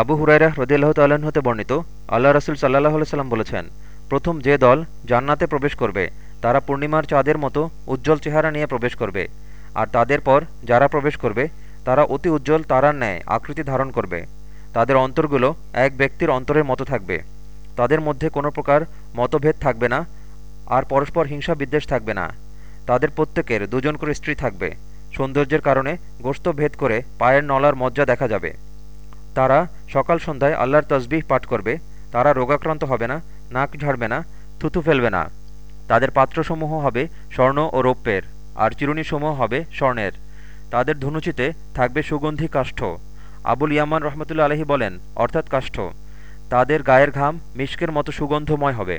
আবু হুরাইরা হ্রদিল্লাহ তাল্লাহ্ন হতে বর্ণিত, আল্লাহ রসুল সাল্লাহ সাল্লাম বলেছেন, প্রথম যে দল জান্নাতে প্রবেশ করবে, তারা পূর্ণিমার চাঁদের মতো উজ্জ্বল চেহারা নিয়ে প্রবেশ করবে। আর তাদের পর যারা প্রবেশ করবে, তারা অতি উজ্জ্বল তারার ন্যায় আকৃতি ধারণ করবে। তাদের অন্তরগুলো এক ব্যক্তির অন্তরের মতো থাকবে। তাদের মধ্যে কোনো প্রকার মতভেদ থাকবে না, আর পরস্পর হিংসা বিদ্বেষ থাকবে না। তাদের প্রত্যেকের দুজন করে স্ত্রী থাকবে। সৌন্দর্যের কারণে গোস্ত ভেদ করে পায়ের নলার মজ্জা দেখা যাবে। তারা সকাল সন্ধ্যায় আল্লাহর তসবিহ পাঠ করবে, তারা রোগাক্রান্ত হবে না, নাক ঝাড়বে না, থুথু ফেলবে না। তাদের পাত্রসমূহ হবে স্বর্ণ ও রৌপ্যের, আর চিরুনিসমূহ হবে স্বর্ণের। তাদের ধনুচিতে থাকবে সুগন্ধি কাষ্ঠ। আবুল ইয়ামান রহমতুল্লা আলহী বলেন, অর্থাৎ কাষ্ঠ। তাদের গায়ের ঘাম মিষ্কের মতো সুগন্ধময় হবে।